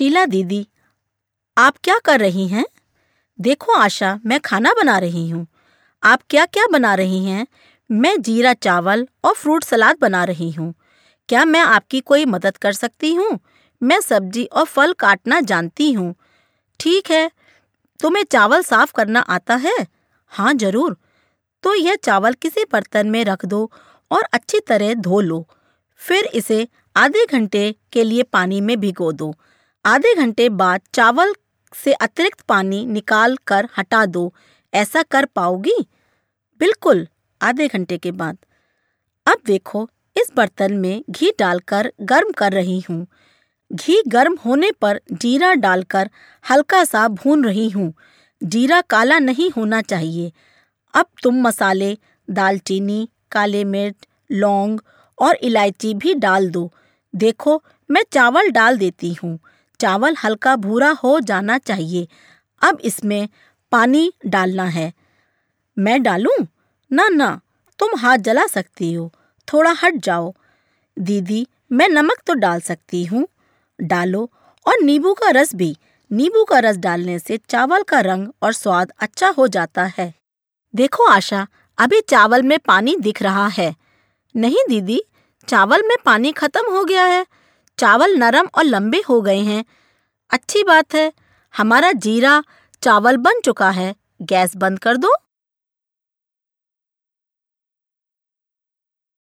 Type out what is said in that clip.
शीला दीदी, आप क्या कर रही हैं? देखो आशा, मैं खाना बना रही हूँ। आप क्या क्या बना रही हैं? मैं जीरा चावल और फ्रूट सलाद बना रही हूँ। क्या मैं आपकी कोई मदद कर सकती हूँ? मैं सब्ज़ी और फल काटना जानती हूँ। ठीक है, तुम्हें चावल साफ़ करना आता है? हाँ ज़रूर। तो यह चावल किसी बर्तन में रख दो और अच्छी तरह धो लो। फिर इसे आधे घंटे के लिए पानी में भिगो दो। आधे घंटे बाद चावल से अतिरिक्त पानी निकाल कर हटा दो। ऐसा कर पाओगी? बिल्कुल, आधे घंटे के बाद। अब देखो, इस बर्तन में घी डालकर गर्म कर रही हूँ। घी गर्म होने पर जीरा डालकर हल्का सा भून रही हूँ। जीरा काला नहीं होना चाहिए। अब तुम मसाले, दालचीनी, काले मिर्च, लौंग और इलायची भी डाल दो। देखो, मैं चावल डाल देती हूँ। चावल हल्का भूरा हो जाना चाहिए। अब इसमें पानी डालना है। मैं डालूं? ना ना, तुम हाथ जला सकती हो। थोड़ा हट जाओ। दीदी, मैं नमक तो डाल सकती हूँ। डालो। और नींबू का रस भी। नींबू का रस डालने से चावल का रंग और स्वाद अच्छा हो जाता है। देखो आशा, अभी चावल में पानी दिख रहा है। नहीं दीदी, चावल में पानी खत्म हो गया है। चावल नरम और लंबे हो गए हैं। अच्छी बात है, हमारा जीरा चावल बन चुका है। गैस बंद कर दो।